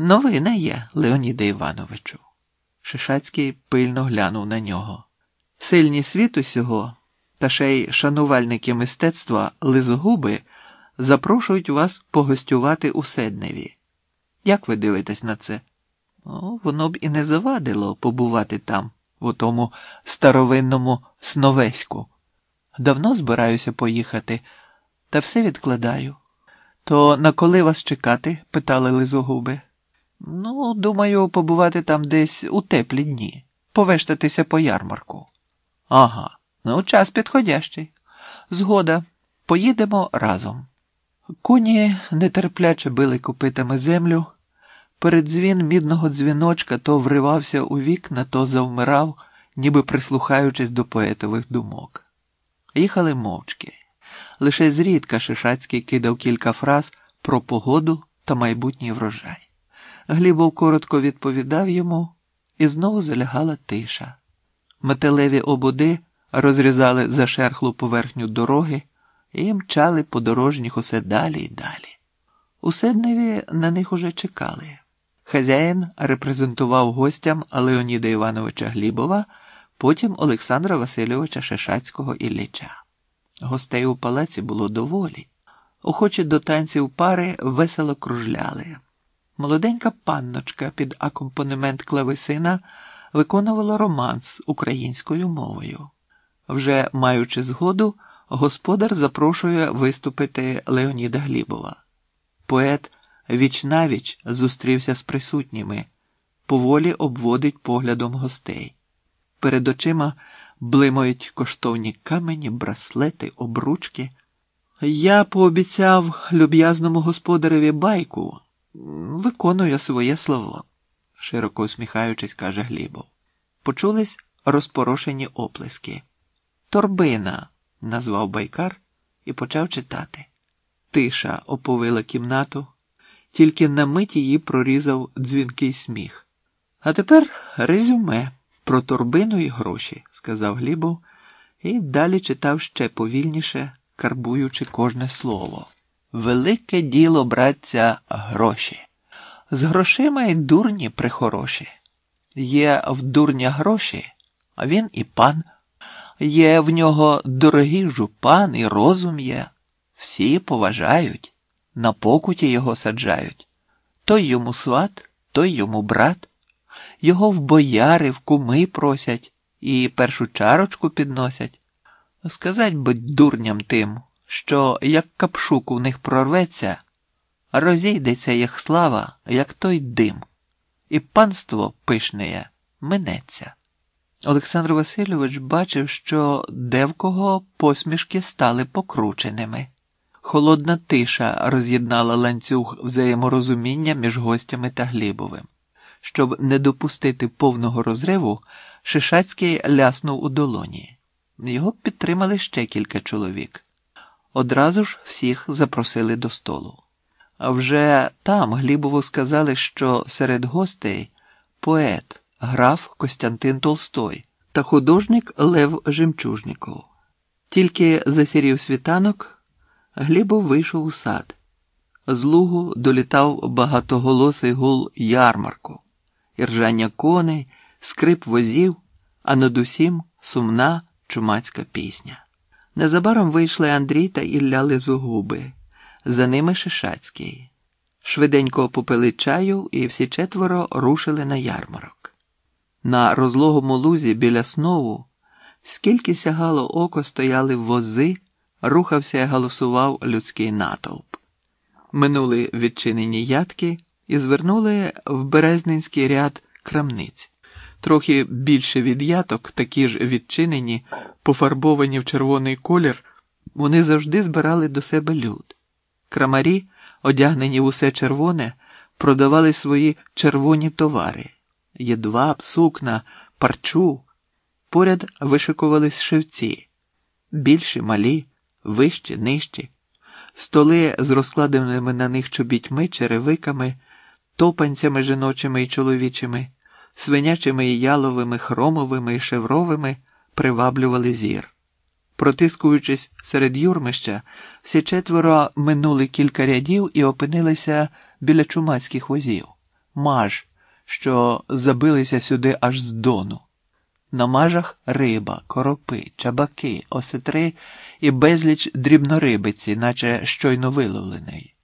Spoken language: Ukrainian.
Новина є, Леоніде Івановичу. Шишацький пильно глянув на нього. Сильні світ усього, та ще й шанувальники мистецтва лизогуби запрошують вас погостювати у Седневі. Як ви дивитесь на це? Ну, воно б і не завадило побувати там, у тому старовинному сновеську. Давно збираюся поїхати, та все відкладаю. То на коли вас чекати? питали лизогуби. Ну, думаю, побувати там десь у теплі дні, повештатися по ярмарку. Ага, ну час підходящий. Згода, поїдемо разом. Коні нетерпляче били копитами землю. Передзвін мідного дзвіночка то вривався у вікна, то завмирав, ніби прислухаючись до поетових думок. Їхали мовчки. Лише зрідка Шишацький кидав кілька фраз про погоду та майбутній врожай. Глібов коротко відповідав йому, і знову залягала тиша. Металеві обуди розрізали зашерхлу поверхню дороги і мчали подорожніх усе далі й далі. У Седневі на них уже чекали. Хазяїн репрезентував гостям Леоніда Івановича Глібова, потім Олександра Васильовича Шишацького Ілліча. Гостей у палаці було доволі. Охочі до танців пари весело кружляли. Молоденька панночка під акомпанемент клавесина виконувала романс українською мовою. Вже маючи згоду, господар запрошує виступити Леоніда Глібова. Поет віч-навіч зустрівся з присутніми, поволі обводить поглядом гостей. Перед очима блимають коштовні камені, браслети, обручки. Я пообіцяв люб'язному господареві байку, виконую своє слово, широко усміхаючись, каже Глібов. Почулись розпорошені оплески. Торбина, назвав байкар і почав читати. Тиша оповила кімнату, тільки на мить її прорізав дзвінкий сміх. А тепер резюме про торбину і гроші, сказав Глібов, і далі читав ще повільніше, карбуючи кожне слово. Велике діло, братця, гроші. З грошима й дурні прихороші. Є в дурня гроші, а він і пан. Є в нього дорогий жупан і розум є. Всі поважають, на покуті його саджають. Той йому сват, той йому брат, його в бояри, в куми просять і першу чарочку підносять. Сказать би дурням тим, що як капшук у них прорветься, розійдеться їх слава, як той дим, і панство пишнеє минеться. Олександр Васильович бачив, що девкого посмішки стали покрученими. Холодна тиша роз'єднала ланцюг взаєморозуміння між гостями та Глібовим. Щоб не допустити повного розриву, Шишацький ляснув у долоні. Його підтримали ще кілька чоловік. Одразу ж всіх запросили до столу. А вже там Глібову сказали, що серед гостей поет, граф Костянтин Толстой та художник Лев Жемчужніков. Тільки засірів світанок, Глібов вийшов у сад. З лугу долітав багатоголосий гул ярмарку, іржання коней, скрип возів, а над усім сумна чумацька пісня. Незабаром вийшли Андрій та Ілля Лизогуби, за ними Шишацький. Швиденько попили чаю, і всі четверо рушили на ярмарок. На розлогому лузі біля снову, скільки сягало око, стояли вози, рухався і галасував людський натовп. Минули відчинені ядки і звернули в березнинський ряд крамниць. Трохи більше від яток, такі ж відчинені, пофарбовані в червоний колір, вони завжди збирали до себе люд. Крамарі, одягнені в усе червоне, продавали свої червоні товари єдваб, сукна, парчу. Поряд вишикувались шевці, більші, малі, вищі, нижчі, столи з розкладеними на них чобітьми, черевиками, топанцями жіночими і чоловічими, свинячими і яловими, хромовими і шевровими приваблювали зір. Протискуючись серед юрмища, всі четверо минули кілька рядів і опинилися біля чумацьких возів. маж, що забилися сюди аж з дону. На мажах риба, коропи, чабаки, осетри і безліч дрібнорибиці, наче щойно виловлений.